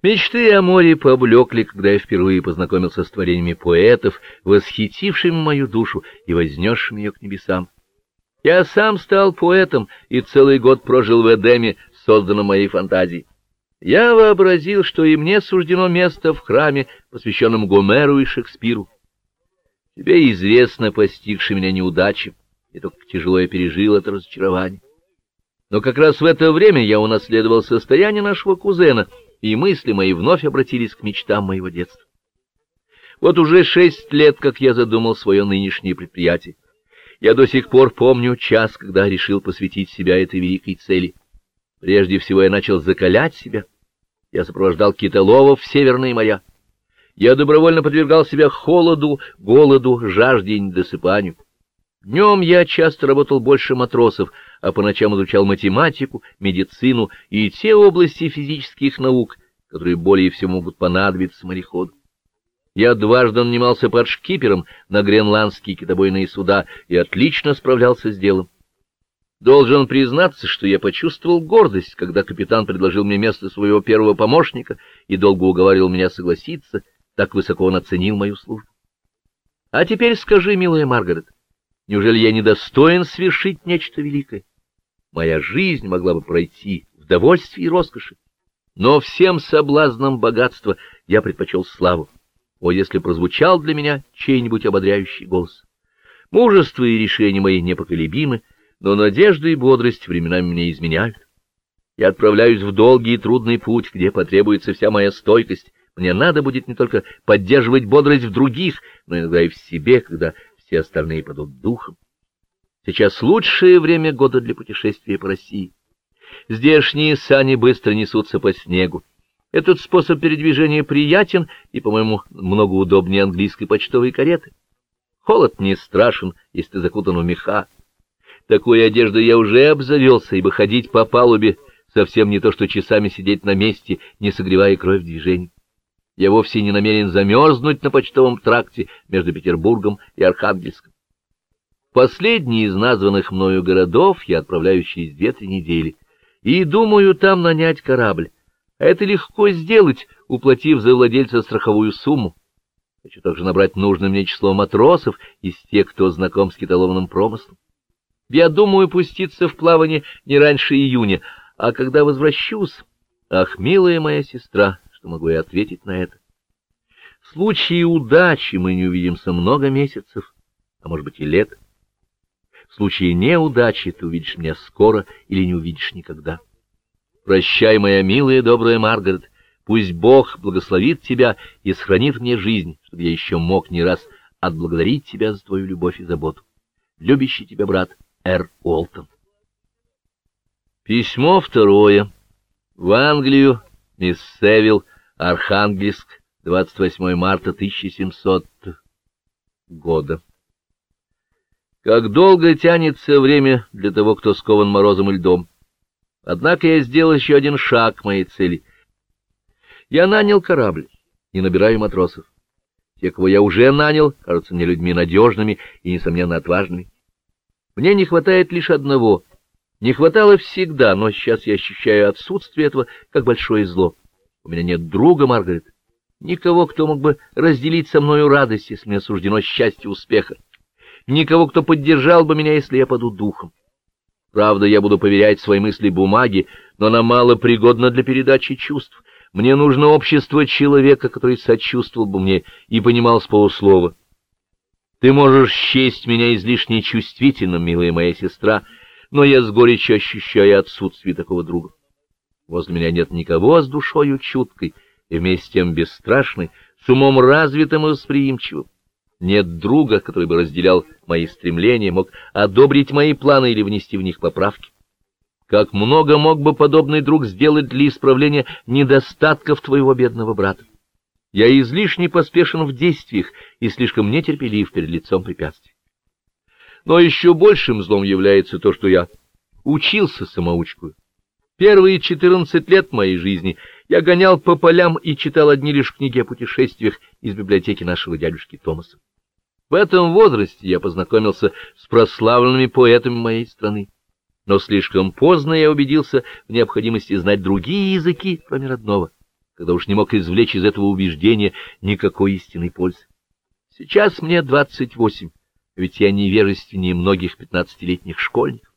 Мечты о море поблекли, когда я впервые познакомился с творениями поэтов, восхитившими мою душу и вознесшими ее к небесам. Я сам стал поэтом и целый год прожил в Эдеме, созданном моей фантазией. Я вообразил, что и мне суждено место в храме, посвященном Гомеру и Шекспиру. Тебе известно постигши меня неудачи, и только тяжело я пережил это разочарование. Но как раз в это время я унаследовал состояние нашего кузена — и мысли мои вновь обратились к мечтам моего детства. Вот уже шесть лет, как я задумал свое нынешнее предприятие. Я до сих пор помню час, когда решил посвятить себя этой великой цели. Прежде всего я начал закалять себя. Я сопровождал китоловов в северные моря. Я добровольно подвергал себя холоду, голоду, жажде и недосыпанию. Днем я часто работал больше матросов, а по ночам изучал математику, медицину и те области физических наук, которые более всего могут понадобиться мореходу. Я дважды нанимался под шкипером на гренландские китобойные суда и отлично справлялся с делом. Должен признаться, что я почувствовал гордость, когда капитан предложил мне место своего первого помощника и долго уговаривал меня согласиться, так высоко он оценил мою службу. А теперь скажи, милая Маргарет, неужели я недостоин свершить нечто великое? Моя жизнь могла бы пройти в довольстве и роскоши. Но всем соблазнам богатства я предпочел славу. О, если прозвучал для меня чей-нибудь ободряющий голос! Мужество и решения мои непоколебимы, но надежда и бодрость временами меня изменяют. Я отправляюсь в долгий и трудный путь, где потребуется вся моя стойкость. Мне надо будет не только поддерживать бодрость в других, но иногда и в себе, когда все остальные падут духом. Сейчас лучшее время года для путешествия по России. Здешние сани быстро несутся по снегу. Этот способ передвижения приятен и, по-моему, много удобнее английской почтовой кареты. Холод не страшен, если ты закутан в меха. Такой одеждой я уже обзавелся, ибо ходить по палубе совсем не то, что часами сидеть на месте, не согревая кровь в движении. Я вовсе не намерен замерзнуть на почтовом тракте между Петербургом и Архангельском. Последний из названных мною городов я отправляюсь через две-три недели, и думаю там нанять корабль. А это легко сделать, уплатив за владельца страховую сумму. Хочу также набрать нужное мне число матросов из тех, кто знаком с китоловным промыслом. Я думаю пуститься в плавание не раньше июня, а когда возвращусь... Ах, милая моя сестра, что могу я ответить на это? В случае удачи мы не увидимся много месяцев, а может быть и лет. В случае неудачи ты увидишь меня скоро или не увидишь никогда. Прощай, моя милая добрая Маргарет, пусть Бог благословит тебя и сохранит мне жизнь, чтобы я еще мог не раз отблагодарить тебя за твою любовь и заботу. Любящий тебя брат Р. Уолтон. Письмо второе. В Англию, мисс Севилл, Архангельск, 28 марта 1700 года. Как долго тянется время для того, кто скован морозом и льдом. Однако я сделал еще один шаг к моей цели. Я нанял корабль и набираю матросов. Те, кого я уже нанял, кажутся мне людьми надежными и, несомненно, отважными. Мне не хватает лишь одного. Не хватало всегда, но сейчас я ощущаю отсутствие этого как большое зло. У меня нет друга, Маргарет, никого, кто мог бы разделить со мною радость, если мне суждено счастье успеха никого, кто поддержал бы меня, если я паду духом. Правда, я буду поверять свои мысли бумаге, но она мало пригодна для передачи чувств. Мне нужно общество человека, который сочувствовал бы мне и понимал с полуслова. Ты можешь счесть меня излишне чувствительным, милая моя сестра, но я с горечью ощущаю отсутствие такого друга. Возле меня нет никого с душою чуткой и вместе с тем бесстрашной, с умом развитым и восприимчивым. Нет друга, который бы разделял мои стремления, мог одобрить мои планы или внести в них поправки. Как много мог бы подобный друг сделать для исправления недостатков твоего бедного брата? Я излишне поспешен в действиях и слишком нетерпелив перед лицом препятствий. Но еще большим злом является то, что я учился самоучку. Первые четырнадцать лет моей жизни я гонял по полям и читал одни лишь книги о путешествиях из библиотеки нашего дядюшки Томаса. В этом возрасте я познакомился с прославленными поэтами моей страны. Но слишком поздно я убедился в необходимости знать другие языки, кроме родного. когда уж не мог извлечь из этого убеждения никакой истинной пользы. Сейчас мне двадцать восемь, ведь я невежественнее многих пятнадцатилетних школьников.